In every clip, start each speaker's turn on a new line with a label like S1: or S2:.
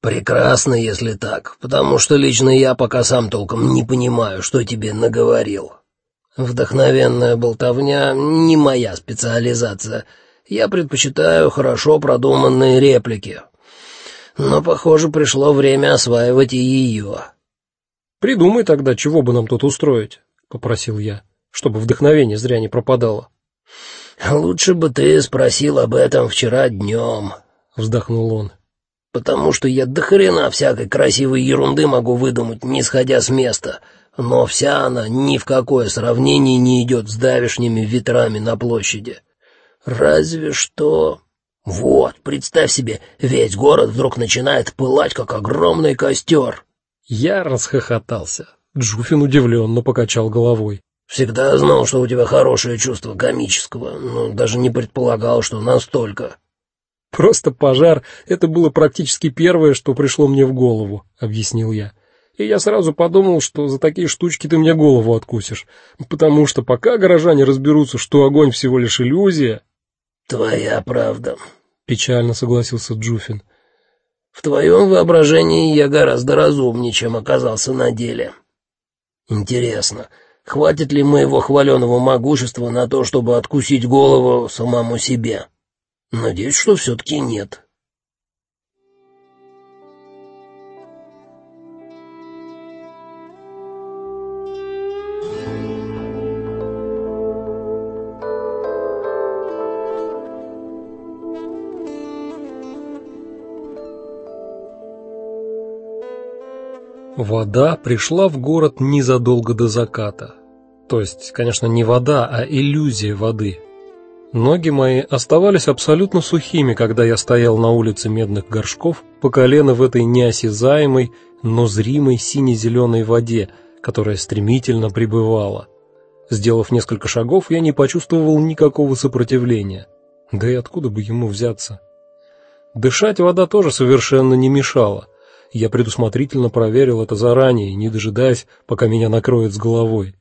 S1: Прекрасно, если так, потому что лично я пока сам толком не понимаю, что тебе наговорил. Вдохновенная болтовня не моя специализация. Я предпочитаю хорошо продуманные реплики. Но, похоже, пришло время осваивать и ее.
S2: Придумай тогда, чего бы нам тут устроить, попросил я, чтобы вдохновение зря не пропадало.
S1: Лучше бы ты спросил об этом вчера днем», — вздохнул он потому что я до хрена всякой красивой ерунды могу выдумать, не сходя с места, но вся она ни в какое сравнение не идет с давешними ветрами на площади. Разве что... Вот, представь себе, весь город вдруг начинает пылать, как огромный костер.
S2: Я расхохотался. Джуфин удивленно покачал головой.
S1: Всегда знал, что у тебя хорошее чувство комического, но даже не предполагал, что настолько.
S2: Просто пожар это было практически первое, что пришло мне в голову, объяснил я. И я сразу подумал, что за такие штучки ты мне голову откусишь, потому что пока горожане разберутся, что огонь всего лишь иллюзия.
S1: Твоя правда, печально согласился Джуфин. В твоем воображении я гораздо разумнее, чем оказался на деле. Интересно, хватит ли моего хваленого могущества на то, чтобы откусить голову самому себе? Надеюсь, что все-таки нет.
S2: Вода пришла в город незадолго до заката. То есть, конечно, не вода, а иллюзия воды. Ноги мои оставались абсолютно сухими, когда я стоял на улице Медных горшков, по колено в этой неосязаемой, но зримой сине зеленой воде, которая стремительно прибывала. Сделав несколько шагов, я не почувствовал никакого сопротивления. Да и откуда бы ему взяться? Дышать вода тоже совершенно не мешала. Я предусмотрительно проверил это заранее, не дожидаясь, пока меня накроет с головой.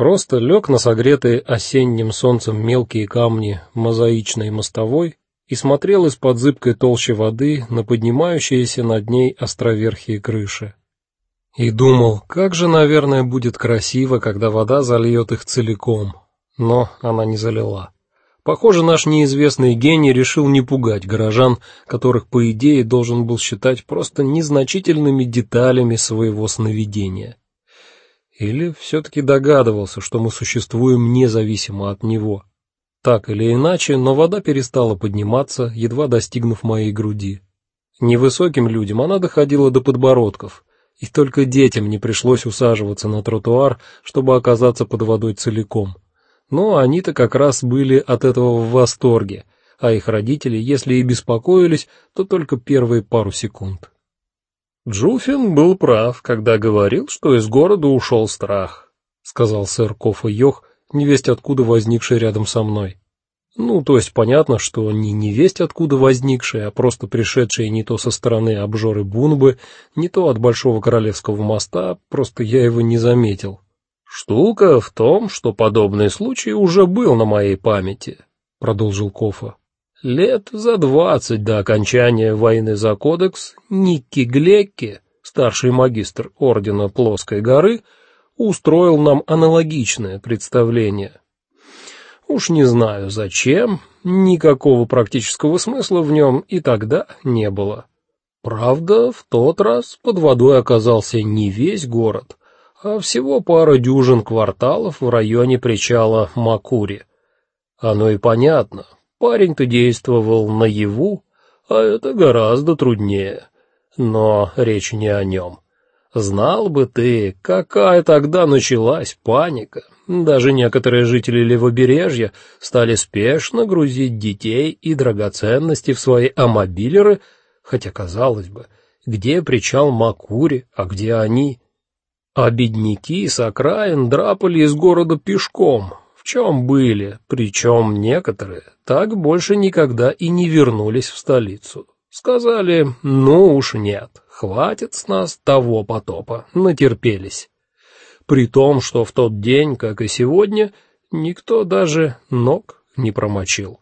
S2: Просто лег на согретые осенним солнцем мелкие камни мозаичной мостовой и смотрел из-под зыбкой толщи воды на поднимающиеся над ней островерхие крыши. И думал, как же, наверное, будет красиво, когда вода зальет их целиком. Но она не залила. Похоже, наш неизвестный гений решил не пугать горожан, которых по идее должен был считать просто незначительными деталями своего сновидения. Или все таки догадывался, что мы существуем независимо от него. Так или иначе, но вода перестала подниматься, едва достигнув моей груди. Невысоким людям она доходила до подбородков, и только детям не пришлось усаживаться на тротуар, чтобы оказаться под водой целиком. Но они-то как раз были от этого в восторге, а их родители, если и беспокоились, то только первые пару секунд. Джуфин был прав, когда говорил, что из города ушел страх, сказал сэр Кофа Йох, невесть откуда возникший рядом со мной. Ну, то есть понятно, что не невесть откуда возникший, а просто пришедший не то со стороны обжоры Бунбы, не то от большого королевского моста, просто я его не заметил. Штука в том, что подобный случай уже был на моей памяти, продолжил Кофа. Лет за двадцать до окончания войны за кодекс Никки Глекки, старший магистр ордена Плоской горы, устроил нам аналогичное представление. Уж не знаю зачем, никакого практического смысла в нем и тогда не было. Правда, в тот раз под водой оказался не весь город, а всего пара дюжин кварталов в районе причала Макури. Оно и понятно, Парень-то действовал наяву, а это гораздо труднее. Но речь не о нем. Знал бы ты, какая тогда началась паника. Даже некоторые жители левобережья стали спешно грузить детей и драгоценности в свои амобилеры, хотя казалось бы, где причал Макури, а где они? А бедняки с окраин драпали из города пешком, в чем были, причем некоторые так больше никогда и не вернулись в столицу. Сказали: "Ну уж нет, хватит с нас того потопа, натерпелись". При том, что в тот день, как и сегодня, никто даже ног не промочил.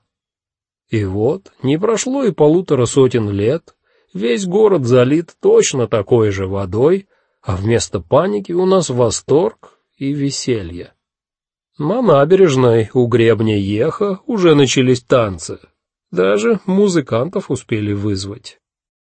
S2: И вот, не прошло и полутора сотен лет, Весь город залит точно такой же водой, а вместо паники у нас восторг и веселье. На набережной у гребня Еха уже начались танцы. Даже музыкантов успели вызвать.